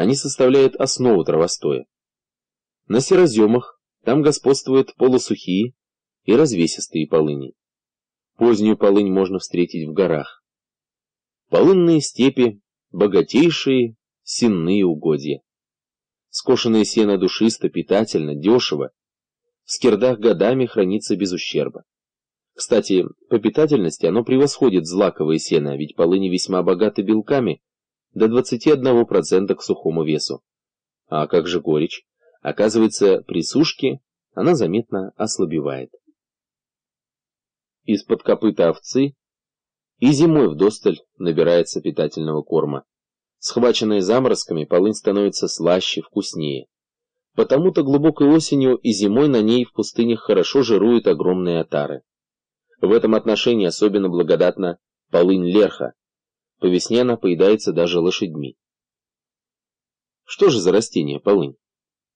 Они составляют основу травостоя. На сероземах там господствуют полусухие и развесистые полыни. Позднюю полынь можно встретить в горах. Полынные степи – богатейшие сенные угодья. Скошенное сено душисто, питательно, дешево. В скирдах годами хранится без ущерба. Кстати, по питательности оно превосходит злаковое сено, ведь полыни весьма богаты белками, до 21% к сухому весу. А как же горечь? Оказывается, при сушке она заметно ослабевает. Из-под копыта овцы и зимой вдосталь набирается питательного корма. Схваченная заморозками, полынь становится слаще, вкуснее. Потому-то глубокой осенью и зимой на ней в пустынях хорошо жируют огромные отары. В этом отношении особенно благодатна полынь лерха. По весне она поедается даже лошадьми. Что же за растение полынь?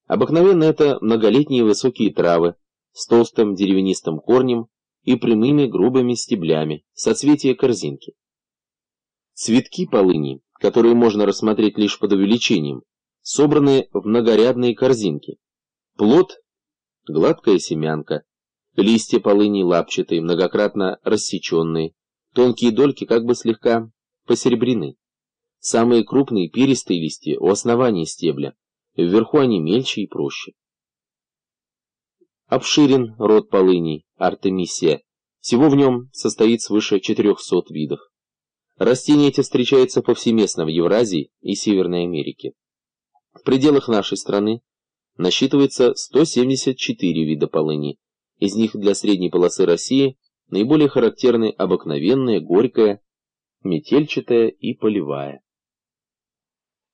Обыкновенно это многолетние высокие травы с толстым деревянистым корнем и прямыми грубыми стеблями, соцветия корзинки. Цветки полыни, которые можно рассмотреть лишь под увеличением, собраны в многорядные корзинки. Плод – гладкая семянка, листья полыни лапчатые, многократно рассеченные, тонкие дольки как бы слегка посеребрены. Самые крупные перистые листья у основания стебля, Вверху они мельче и проще. Обширен род полыней, артемисия. Всего в нем состоит свыше 400 видов. Растения эти встречаются повсеместно в Евразии и Северной Америке. В пределах нашей страны насчитывается 174 вида полыни. Из них для средней полосы России наиболее характерны обыкновенная, горькая, метельчатая и полевая.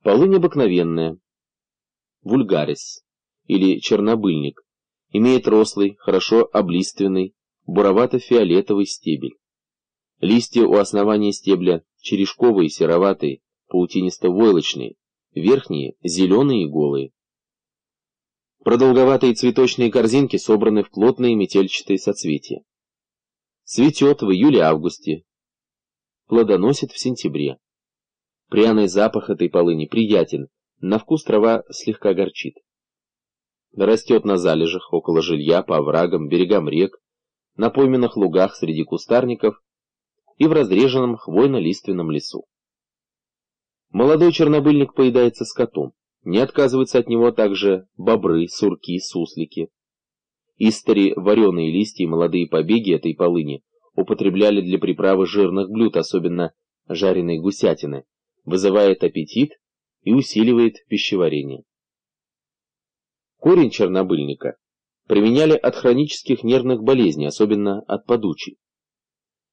Полынь обыкновенная, вульгарис или чернобыльник, имеет рослый, хорошо облиственный, буровато-фиолетовый стебель. Листья у основания стебля черешковые, сероватые, паутинисто-войлочные, верхние зеленые и голые. Продолговатые цветочные корзинки собраны в плотные метельчатые соцветия. Цветет в июле-августе, плодоносит в сентябре. Пряный запах этой полыни приятен, на вкус трава слегка горчит. Растет на залежах, около жилья, по оврагам, берегам рек, на пойменных лугах среди кустарников и в разреженном хвойно-лиственном лесу. Молодой чернобыльник поедается скотом. Не отказываются от него также бобры, сурки, суслики. Истори вареные листья и молодые побеги этой полыни употребляли для приправы жирных блюд, особенно жареной гусятины, вызывает аппетит и усиливает пищеварение. Корень чернобыльника применяли от хронических нервных болезней, особенно от подучей.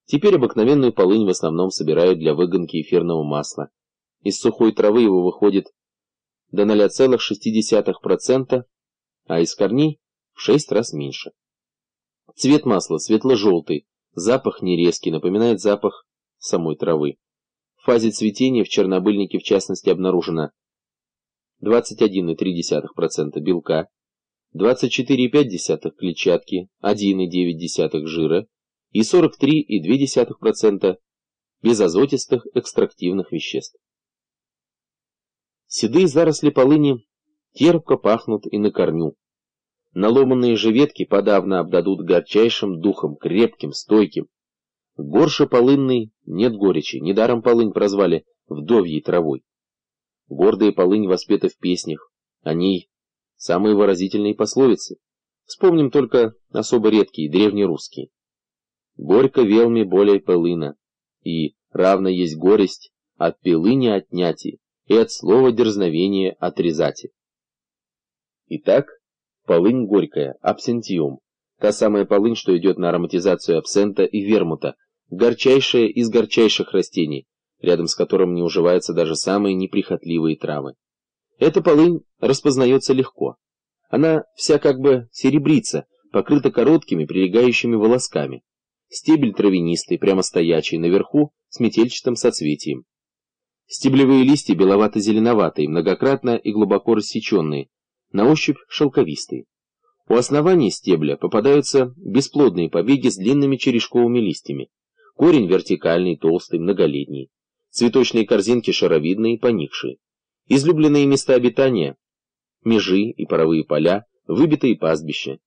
Теперь обыкновенную полынь в основном собирают для выгонки эфирного масла. Из сухой травы его выходит до 0,6%, а из корней в 6 раз меньше. Цвет масла светло-желтый, запах нерезкий, напоминает запах самой травы фазе цветения в чернобыльнике в частности обнаружено 21,3% белка, 24,5% клетчатки, 1,9% жира и 43,2% безазотистых экстрактивных веществ. Седые заросли полыни терпко пахнут и на корню. Наломанные же ветки подавно обдадут горчайшим духом, крепким, стойким. Горше полынной нет горечи, недаром полынь прозвали вдовьей травой. Гордая полынь воспета в песнях, о ней самые выразительные пословицы. Вспомним только особо редкие, древнерусские. Горько велми более полына, и равно есть горесть от пилы не отняти, и от слова дерзновения отрезати. Итак, полынь горькая, абсентиум, та самая полынь, что идет на ароматизацию абсента и вермута, горчайшее из горчайших растений, рядом с которым не уживаются даже самые неприхотливые травы. Эта полынь распознается легко. Она вся как бы серебрица, покрыта короткими прилегающими волосками. Стебель травянистый, прямо стоячий, наверху с метельчатым соцветием. Стеблевые листья беловато-зеленоватые, многократно и глубоко рассеченные, на ощупь шелковистые. У основания стебля попадаются бесплодные побеги с длинными черешковыми листьями. Корень вертикальный, толстый, многолетний. Цветочные корзинки шаровидные, поникшие. Излюбленные места обитания – межи и паровые поля, выбитые пастбища.